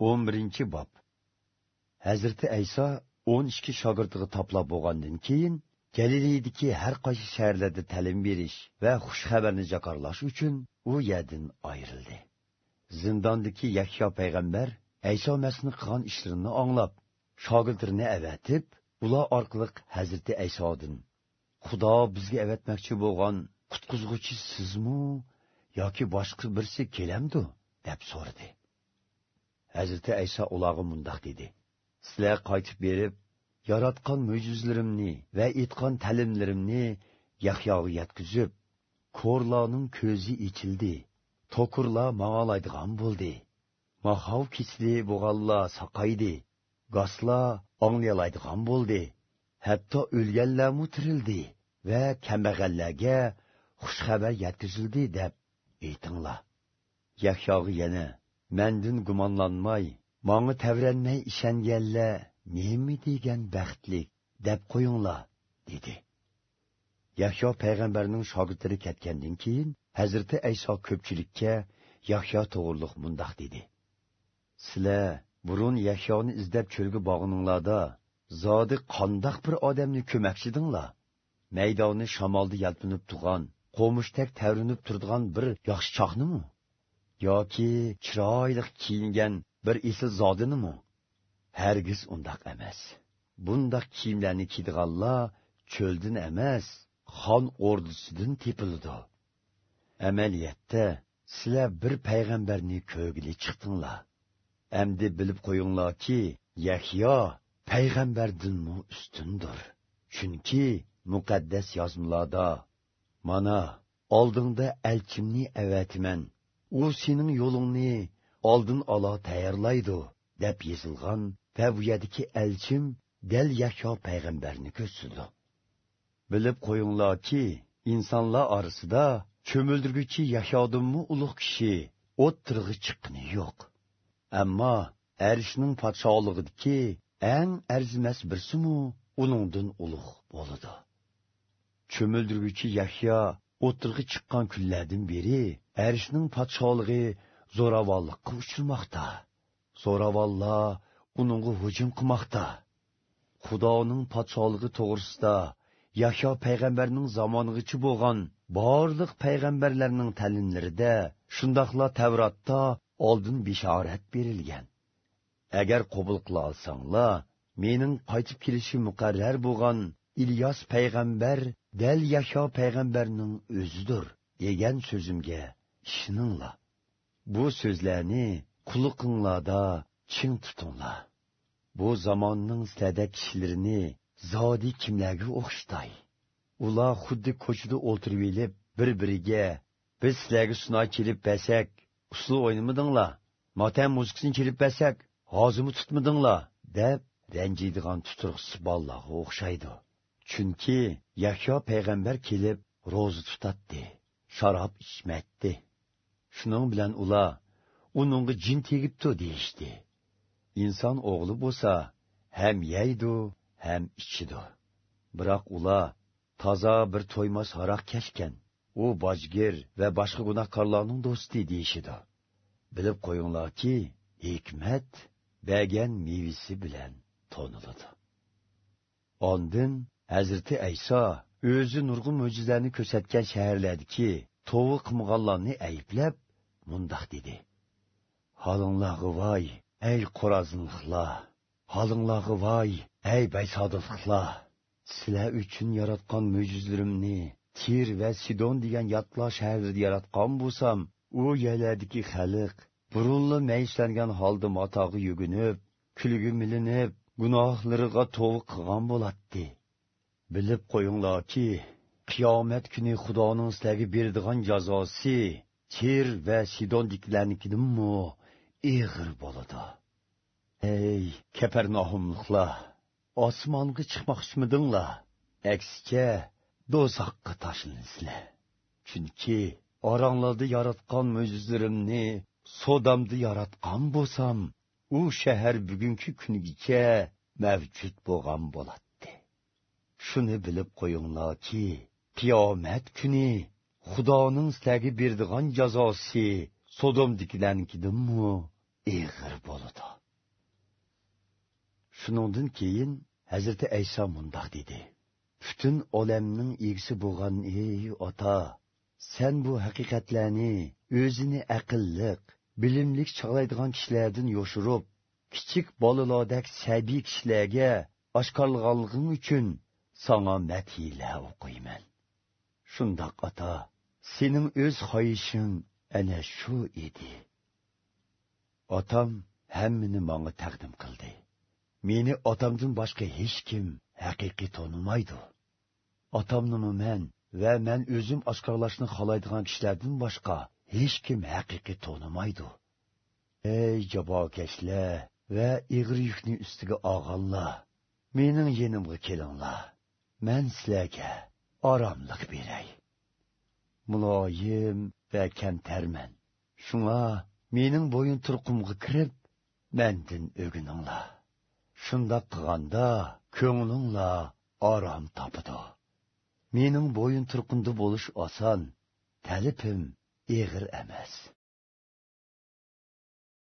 11 bob hazrati ayso 12 shogirdiga toplab bo'lgandan keyin galileydiki har qaysi shaharlarda ta'lim berish va xushxabarni jakorlash uchun u yerdan ayrildi. Zindondagi Yahyo payg'ambar Ayso masni qilgan ishlarini anglab, shogirdlarini avatib, ular orqali Hazrati Aysodan Xudo bizga avatmoqchi bo'lgan qutqizg'uchi sizmi yoki boshqa birsi kelamdi deb so'radi. Hazreti Ayso ularga mundaq dedi: Sizlar qaytib berib, yaratgan mo'jizlarimni va aytgan ta'limlarimni Yahyoga yetkazib, ko'rlarning ko'zi ichildi, to'kurlar ma'olaydigan bo'ldi. Mahav kichli bo'g'allar saqaydi, goslar anglayoladigan bo'ldi. Hatto o'lganlar tirildi va kambag'allarga xushxabar yetkazildi deb aytinglar. Yahyoga yana Мәндін гуманланмай, маңы тәврәнмәй ішәнгәллә, неме деген бәхтлік, дәп қойыңла, деді. Яхья пәйғәмбәрнің шагыртлары кеткәндән кейін, Хәзрәте Әйса көпчелеккә Яхья тоғырлык мұндақ dedi. Сілә burun Яхьяны издәп чөлгә багыныңларда, зады қандақ bir адамны көмәкчидіңлар. Мәйданы шамалды ялпынып туган, қомыштәк тәвренеп turdigan bir yaxshi chaqnimi? Yoki chiroyli kiyingan bir esil zodinimi hargiz undoq emas. Bundoq kiyimlarni kiydiganlar cho'ldin emas xon o'rdisidan tepildi. Amaliyatda sizlar bir payg'ambarni ko'gili chiqdinglar. Amdi bilib qo'yinglarki yahyo payg'ambardinmi ustundir. Chunki muqaddas yozmalarda mana oldingda elchimni avatiman. U sening yo'lingni oldin olo tayyorlaydi deb yozilgan va bu yerdagi elchim dal yahyo payg'ambarni ko'rsatdi. Bilib qo'yinglarki insonlar orasida cho'mildirguchi yahyodimmi ulug' kishi o'ttirg'i chiqqani yo'q. Ammo arishning podsholig'idiki eng arzimas birsimu uningdin ulug' bo'ladi. Cho'mildirguchi yahyo o'tirg'i chiqqan kunlardan beri arishning podsholig'i zo'ravonlikqa uchirmoqda zo'ravonlar uningga hujum qilmoqda. Xudoning podsholig'i to'g'risida yahyo payg'ambarning zamonigacha bo'lgan barliq payg'ambarlarning ta'limlarida shundoqla tavrotda oldin bishorat berilgan. Agar qabul qila olsanglar mening qaytib kelishim muqarrar bo'lgan ilyos payg'ambar dal yahyo payg'ambarning o'zidir degan so'zimga ishoninglar bu so'zlarni quliqinglarda ching tutinglar bu zamonning sada kishilarini zodi kimlarga o'xshtay ular xuddi ko'chada o'tirib elib bir biriga biz sizlarga sunoy kelib basak usul o'ynamadinglar motam muzikasini kelib basak hozimi tutmadinglar deb ranjiydigan tuturqisi bolalarga o'xshaydi chunki yahyo payg'ambar kelib ro'za tutatdi sharob ichmatdi shuning bilan ular uningga jin tegibdi deyishdi. Inson o'g'li bo'lsa ham yeydi ham ichidi biroq ular toza bir to'ymas haroq kashgan u bojgir va boshqa gunohkorlarning do'sti deyishidi bilib qo'yinglarki hikmat bergan mevisi bilan to'niladi. Ondin hazrati ayso o'zi nurg'un mo'jizalarni ko'rsatgan shaharlardagi tovi qilmaganlarni ayblab mundoq dedi. Holinglarga voy ey qo'razinliqlar. Holinglarga voy ey baysodilliqlar sizlar uchun yaratgan mo'jizlarimni tir va sidon degan yotlar shaharida yaratgan bo'lsam u yerlardagi xalq burunli mayishlangan holda matog'i yugunib kulgi milinib gunohlariga to'g'ri qilgan bo'ladi bilib qo'yinglarki qiyomat kuni xudoning sizlarga beradigan jazosi tir va sidondiklarnikidanmi ig'ir bo'ladi ey kaparnohumliqlar osmonga chiqmoqchimidinglar aksiga do'zaxga tashlansizlar chunki oranglarda yaratgan mo'jizlarimni sodamda yaratgan bo'lsam u shahar bugungi kungacha mavjud bo'lgan bo'ladi shuni bilib qo'yinglarki qiyomat kuni xudoning sizlarga berdigan jazosi sodomdikilarnikidinmi ig'ir bo'ladi. Shuningdan keyin hazrati ayso mundoq dedi. Butun olamning egisi bo'lgan ey ota sen bu haqiqatlarni o'zini aqlliq bilimlik chog'laydigan kishilardan yoshirib kichik bolalardek sabiy kishilarga oshkorlaganliging uchun sanga matiylar o'qiyman. Shundoq ota sening o'z xoyishing ana shu edi. Otam hammani manga taqdim qildi. Meni otamdan boshqa hech kim haqiqiy tonimaydi. Otamnimi men va men o'zim oshkorlashni xohlaydigan kishilardan boshqa hech kim haqiqiy tonimaydi. Ey jabokashlar va ig'ir yukni ustiga og'anlar mening yenimga kelinglar. Men sizlarga oromlik beray. Muloyim va kamtarman. Shunga mening bo'yin turqimga kirib mendin o'gininglar. Shundoq qilganda ko'nglinglar orom topidi mening bo'yin turqimda bo'lish oson talipim eg'ir emas.